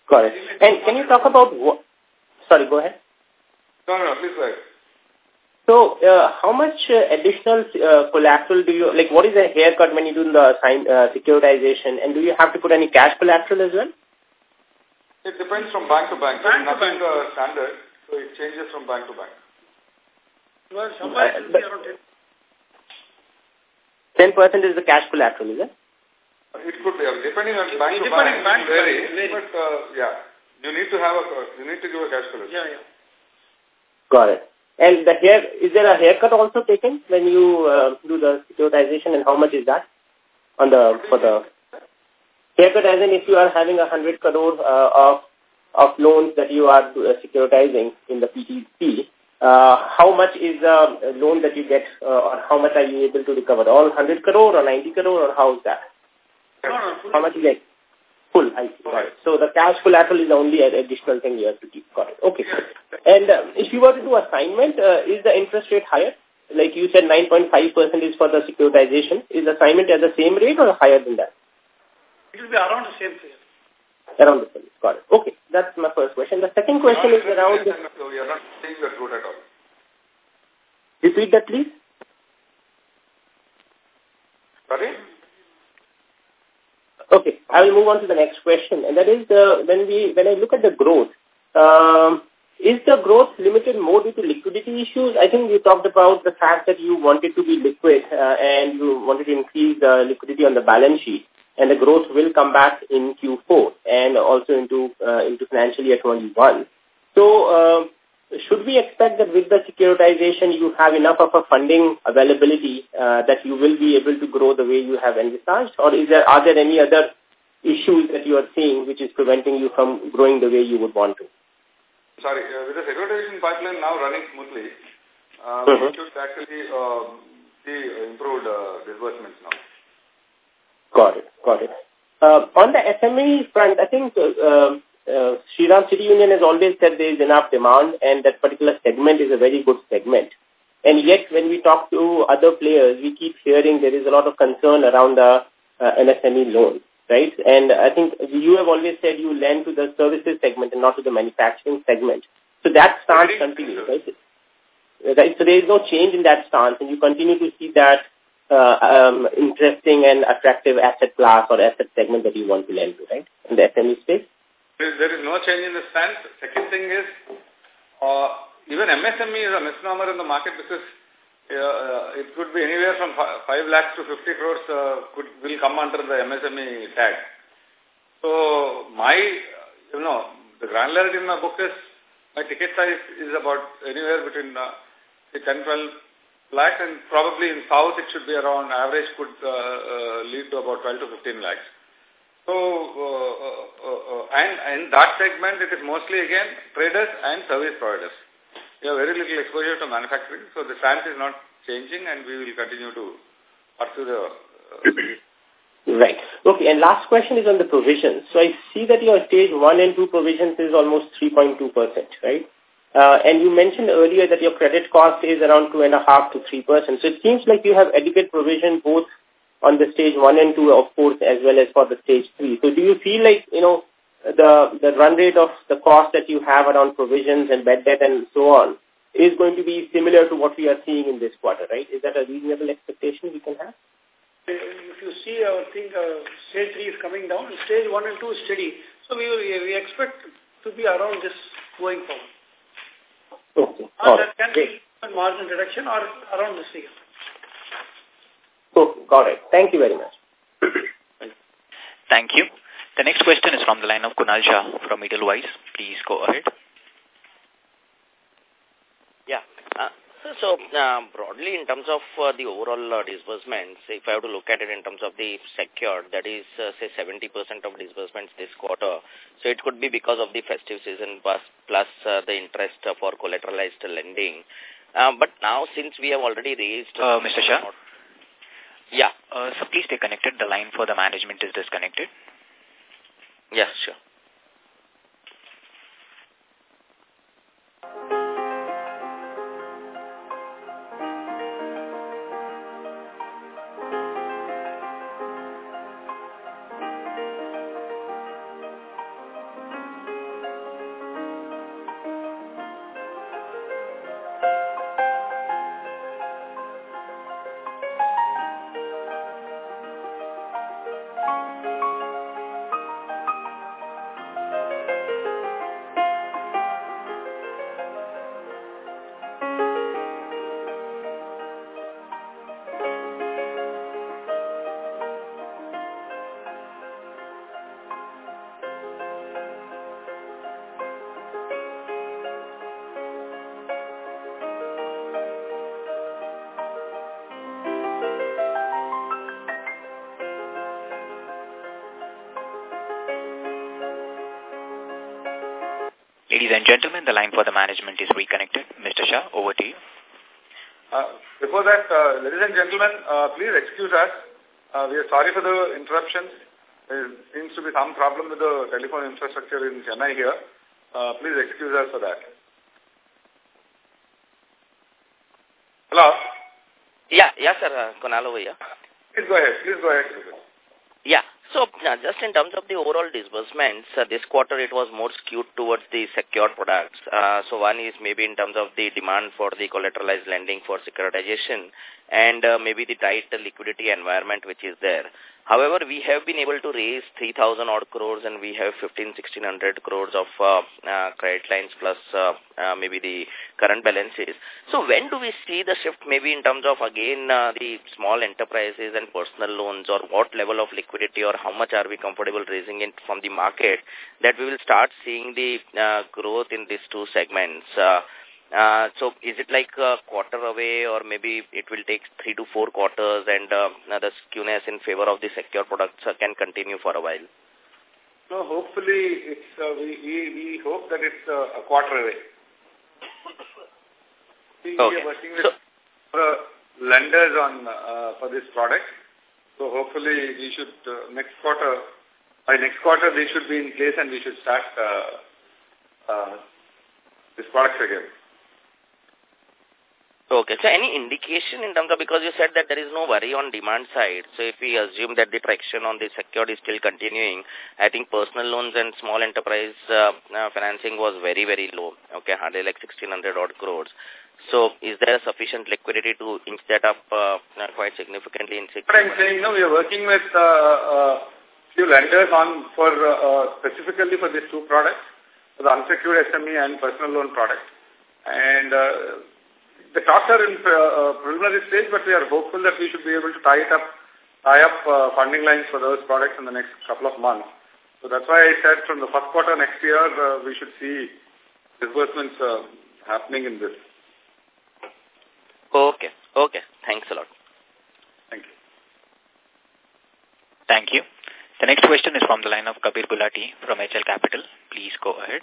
Got it. And can you talk about what... Sorry, go ahead. No, no, please go ahead. So, uh, how much uh, additional uh, collateral do you, like what is the haircut when you do the sign, uh, securitization and do you have to put any cash collateral as well? It depends from bank to bank. Bank to bank. Uh, standard, so it changes from bank to bank. Well, somewhere uh, 10% is the cash collateral, is it? It could be, depending on bank to bank, bank vary, vary. but uh, yeah, you need to have a, you need to give a cash collateral. Yeah, yeah. Got it. And the hair, is there a haircut also taken when you uh, do the securitization and how much is that on the, for the haircut as in if you are having a hundred crore uh, of, of loans that you are uh, securitizing in the PTC, uh, how much is the loan that you get uh, or how much are you able to recover? All 100 crore or 90 crore or how is that? How much is it? Full, I see. It. So the cash collateral is only an additional thing you have to keep. Got it. Okay. And uh, if you were to do assignment, uh, is the interest rate higher? Like you said, 9.5% is for the securitization. Is assignment at the same rate or higher than that? It will be around the same rate. Around the same. Got it. Okay. That's my first question. The second question is around... The, so you are not seeing the route at all. Repeat that, please. Sorry? Okay, I will move on to the next question, and that is the when we when I look at the growth, um, is the growth limited more due to liquidity issues? I think you talked about the fact that you wanted to be liquid uh, and you wanted to increase the liquidity on the balance sheet. and the growth will come back in Q4 and also into uh, into financial year 21. So, uh, should we expect that with the securitization you have enough of a funding availability uh, that you will be able to grow the way you have envisaged, or is there are there any other issues that you are seeing which is preventing you from growing the way you would want to? Sorry, uh, with the securitization pipeline now running smoothly, uh, mm -hmm. we should actually uh, see improved uh, disbursements now. Got it, got it. Uh, on the SME front, I think uh, um, uh, Shriram City Union has always said there is enough demand and that particular segment is a very good segment. And yet when we talk to other players, we keep hearing there is a lot of concern around the uh, MSME loan right? And I think you have always said you lend to the services segment and not to the manufacturing segment. So that stance continues, right? Right. So there is no change in that stance, and you continue to see that uh, um, interesting and attractive asset class or asset segment that you want to lend to, right? In the SME space. There is no change in the stance. Second thing is, uh, even MSME is a misnomer in the market because uh, it could be anywhere from 5 lakhs to 50 crores uh, could will come under the MSME tag. So my, you know, the granularity in my book is, my ticket size is about anywhere between uh, 10, 12 lakhs and probably in South it should be around average could uh, uh, lead to about 12 to 15 lakhs. So, uh, uh, uh, and in that segment it is mostly again traders and service providers we have very little exposure to manufacturing, so the stance is not changing and we will continue to pursue the... Uh, right. Okay, and last question is on the provisions. So I see that your stage 1 and 2 provisions is almost 3.2%, right? Uh, and you mentioned earlier that your credit cost is around 2.5 to 3%. So it seems like you have adequate provision both on the stage 1 and 2, of course, as well as for the stage 3. So do you feel like, you know, the, the run rate of the cost that you have around provisions and bad debt and so on is going to be similar to what we are seeing in this quarter, right? Is that a reasonable expectation we can have? If you see our think uh, stage 3 is coming down, stage 1 and 2 is steady. So we, we expect to be around this going forward. Okay. Or that can be margin reduction or around this figure. Oh, got it. Thank you very much. Thank you. The next question is from the line of Kunal Shah from Edelweiss. Please go ahead. Yeah. Uh, so, uh, broadly, in terms of uh, the overall uh, disbursements, if I have to look at it in terms of the secured, that is, uh, say, 70% of disbursements this quarter. So, it could be because of the festive season plus, plus uh, the interest for collateralized lending. Uh, but now, since we have already raised... Uh, Mr. Shah? Yeah. Uh, so, please stay connected. The line for the management is disconnected. Yes, sure. The line for the management is reconnected. Mr. Shah, over to you. Uh, before that, uh, ladies and gentlemen, uh, please excuse us. Uh, we are sorry for the interruptions. There seems to be some problem with the telephone infrastructure in Chennai here. Uh, please excuse us for that. Hello? Yeah, yeah, sir. Uh, Kunal over here. Please go ahead. Please go ahead. So, just in terms of the overall disbursements, uh, this quarter it was more skewed towards the secured products. Uh, so, one is maybe in terms of the demand for the collateralized lending for securitization and uh, maybe the tight liquidity environment which is there. However, we have been able to raise 3,000 odd crores and we have 15, 1600 crores of uh, uh, credit lines plus uh, uh, maybe the current balances. So when do we see the shift maybe in terms of again uh, the small enterprises and personal loans or what level of liquidity or how much are we comfortable raising it from the market that we will start seeing the uh, growth in these two segments. Uh, uh, so is it like a quarter away or maybe it will take three to four quarters and uh, the skewness in favor of the secure products uh, can continue for a while? No, hopefully it's, uh, we, we, we hope that it's uh, a quarter away. we, okay. we are working with so, uh, lenders on uh, for this product. So hopefully we should, uh, next quarter, by next quarter they should be in place and we should start uh, uh, this product again. Okay. So any indication in terms of, because you said that there is no worry on demand side. So if we assume that the traction on the secured is still continuing, I think personal loans and small enterprise uh, uh, financing was very, very low. Okay, hardly like 1600 odd crores. So is there sufficient liquidity to inch that up uh, quite significantly in I'm saying, no, we are working with uh, uh, few lenders on for uh, uh, specifically for these two products, for the unsecured SME and personal loan product. And uh, the talks are in uh, preliminary stage, but we are hopeful that we should be able to tie it up, tie up uh, funding lines for those products in the next couple of months. So that's why I said from the first quarter next year, uh, we should see disbursements uh, happening in this. Okay. Okay. Thanks a lot. Thank you. Thank you. The next question is from the line of Kabir Gulati from HL Capital. Please go ahead.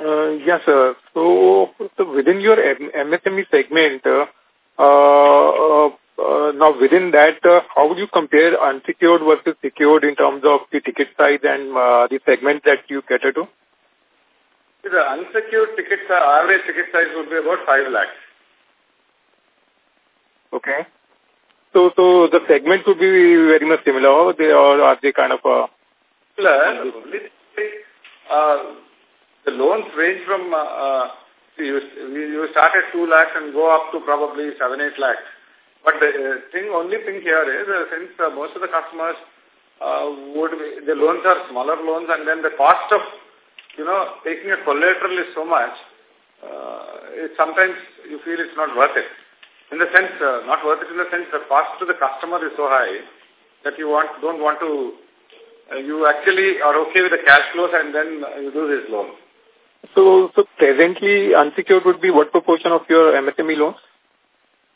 Uh, yes, sir. So, so within your MSME segment, uh, uh, uh, now within that, uh, how would you compare unsecured versus secured in terms of the ticket size and uh, the segment that you cater to? The unsecured ticket, uh, average ticket size would be about 5 lakhs. Okay. So, so the segment would be very much similar, or, they, or are they kind of... Uh, similar. Uh, the loans range from, uh, uh, you, you start at 2 lakhs and go up to probably 7, 8 lakhs. But the uh, thing, only thing here is, uh, since uh, most of the customers uh, would, be, the loans are smaller loans and then the cost of, you know, taking a collateral is so much, uh, it, sometimes you feel it's not worth it. In the sense, uh, not worth it in the sense the cost to the customer is so high that you want don't want to, uh, you actually are okay with the cash flows and then you do this loan. So, so presently unsecured would be what proportion of your MSME loans?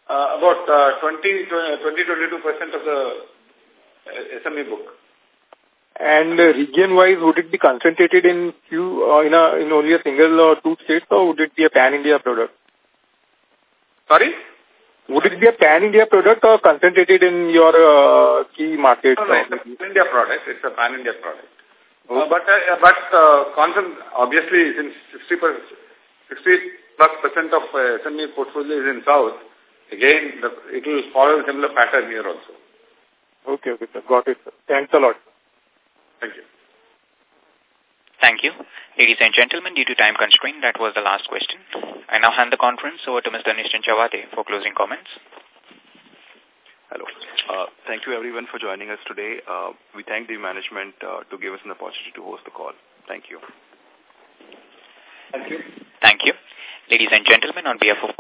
Uh, about uh, 20, 20-22% of the uh, SME book. And uh, region-wise, would it be concentrated in few uh, in a in only a single or two states, or would it be a pan-India product? Sorry. Would it be a pan-India product or concentrated in your uh, key markets? No, no, it's a pan-India product. It's a pan-India product. Uh, but uh, but uh, constant, obviously, since 60 per, 60 plus percent of uh, SME portfolio is in South, again, the, it will follow a similar pattern here also. Okay, okay, sir. Got it, sir. Thanks a lot. Thank you. Thank you. Ladies and gentlemen, due to time constraint, that was the last question. I now hand the conference over to Mr. Nischint Chawathe for closing comments. Hello. Uh, thank you everyone for joining us today. Uh, we thank the management uh, to give us an opportunity to host the call. Thank you. Thank you. Thank you. Ladies and gentlemen, on behalf of